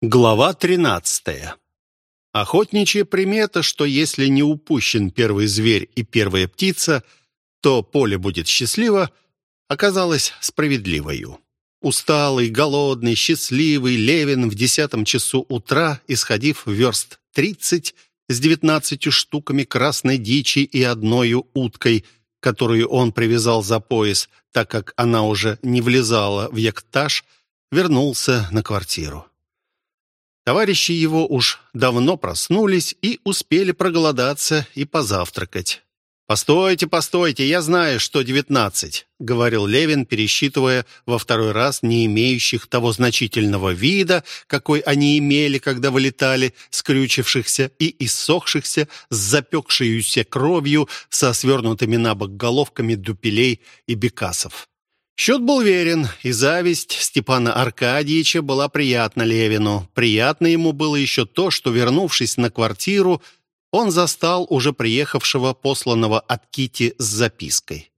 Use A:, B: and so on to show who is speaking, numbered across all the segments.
A: Глава 13. Охотничья примета, что если не упущен первый зверь и первая птица, то поле будет счастливо, оказалась справедливою. Усталый, голодный, счастливый Левин в десятом часу утра, исходив верст тридцать, с девятнадцатью штуками красной дичи и одною уткой, которую он привязал за пояс, так как она уже не влезала в яктаж, вернулся на квартиру. Товарищи его уж давно проснулись и успели проголодаться и позавтракать. «Постойте, постойте, я знаю, что девятнадцать», — говорил Левин, пересчитывая во второй раз не имеющих того значительного вида, какой они имели, когда вылетали, скрючившихся и иссохшихся, с запекшейся кровью, со свернутыми на бок головками дупелей и бекасов. Счет был верен, и зависть Степана Аркадьевича была приятна Левину. Приятно ему было еще то, что, вернувшись на квартиру, он застал уже приехавшего посланного от Кити с запиской.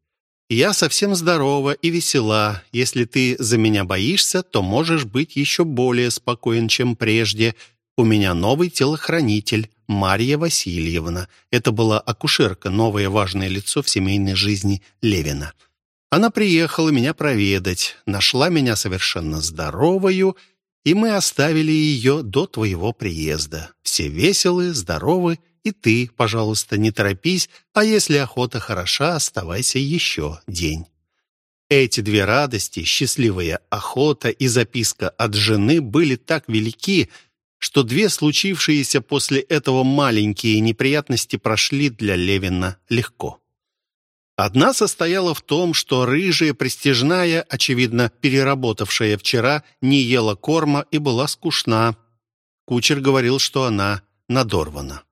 A: «Я совсем здорова и весела. Если ты за меня боишься, то можешь быть еще более спокоен, чем прежде. У меня новый телохранитель, Марья Васильевна. Это была акушерка, новое важное лицо в семейной жизни Левина». Она приехала меня проведать, нашла меня совершенно здоровою, и мы оставили ее до твоего приезда. Все веселы, здоровы, и ты, пожалуйста, не торопись, а если охота хороша, оставайся еще день». Эти две радости, счастливая охота и записка от жены, были так велики, что две случившиеся после этого маленькие неприятности прошли для Левина легко. Одна состояла в том, что рыжая престижная, очевидно, переработавшая вчера, не ела корма и была скучна. Кучер говорил, что она надорвана.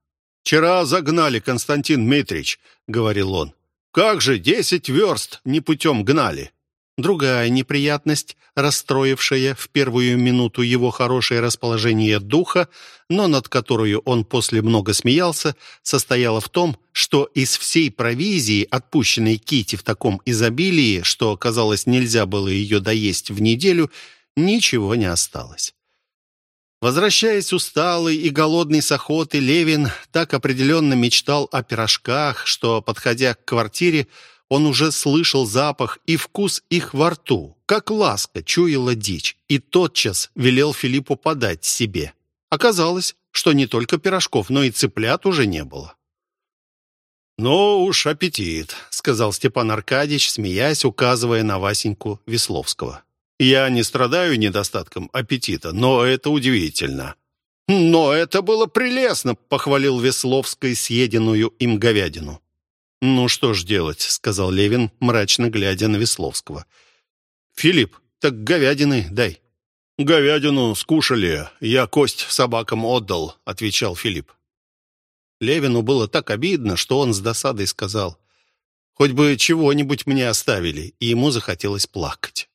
A: «Вчера загнали, Константин Дмитриевич», — говорил он. «Как же, десять верст не путем гнали». Другая неприятность, расстроившая в первую минуту его хорошее расположение духа, но над которую он после много смеялся, состояла в том, что из всей провизии, отпущенной Кити в таком изобилии, что, казалось, нельзя было ее доесть в неделю, ничего не осталось. Возвращаясь усталый и голодный с охоты, Левин так определенно мечтал о пирожках, что, подходя к квартире, он уже слышал запах и вкус их во рту, как ласка чуяла дичь, и тотчас велел Филиппу подать себе. Оказалось, что не только пирожков, но и цыплят уже не было. «Ну уж аппетит», — сказал Степан Аркадьевич, смеясь, указывая на Васеньку Весловского. «Я не страдаю недостатком аппетита, но это удивительно». «Но это было прелестно», — похвалил Весловской съеденную им говядину. «Ну что ж делать», — сказал Левин, мрачно глядя на Весловского. «Филипп, так говядины дай». «Говядину скушали, я кость собакам отдал», — отвечал Филипп. Левину было так обидно, что он с досадой сказал, «Хоть бы чего-нибудь мне оставили», и ему захотелось плакать.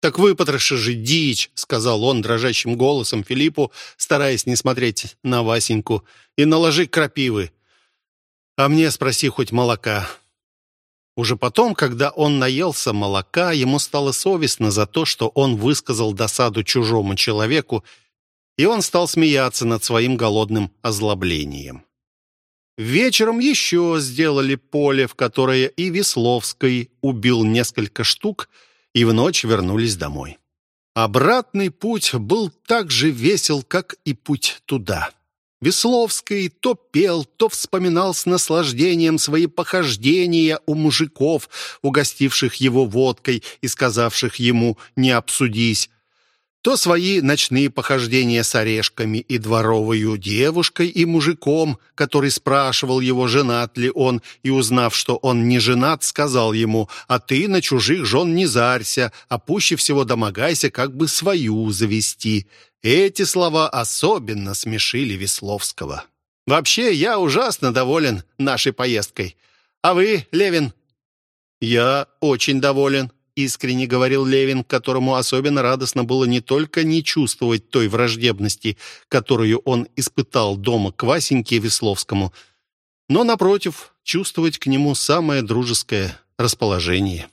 A: «Так выпотроши же дичь», — сказал он дрожащим голосом Филиппу, стараясь не смотреть на Васеньку, «и наложи крапивы. А мне спроси хоть молока». Уже потом, когда он наелся молока, ему стало совестно за то, что он высказал досаду чужому человеку, и он стал смеяться над своим голодным озлоблением. Вечером еще сделали поле, в которое и Весловский убил несколько штук, и в ночь вернулись домой. Обратный путь был так же весел, как и путь туда. Весловский то пел, то вспоминал с наслаждением свои похождения у мужиков, угостивших его водкой и сказавших ему «не обсудись», то свои ночные похождения с орешками и дворовою девушкой и мужиком, который спрашивал его, женат ли он, и, узнав, что он не женат, сказал ему, «А ты на чужих жен не зарься, а пуще всего домогайся, как бы свою завести». Эти слова особенно смешили Весловского. «Вообще, я ужасно доволен нашей поездкой. А вы, Левин?» «Я очень доволен», искренне говорил Левин, которому особенно радостно было не только не чувствовать той враждебности, которую он испытал дома к Васеньке Весловскому, но, напротив, чувствовать к нему самое дружеское расположение.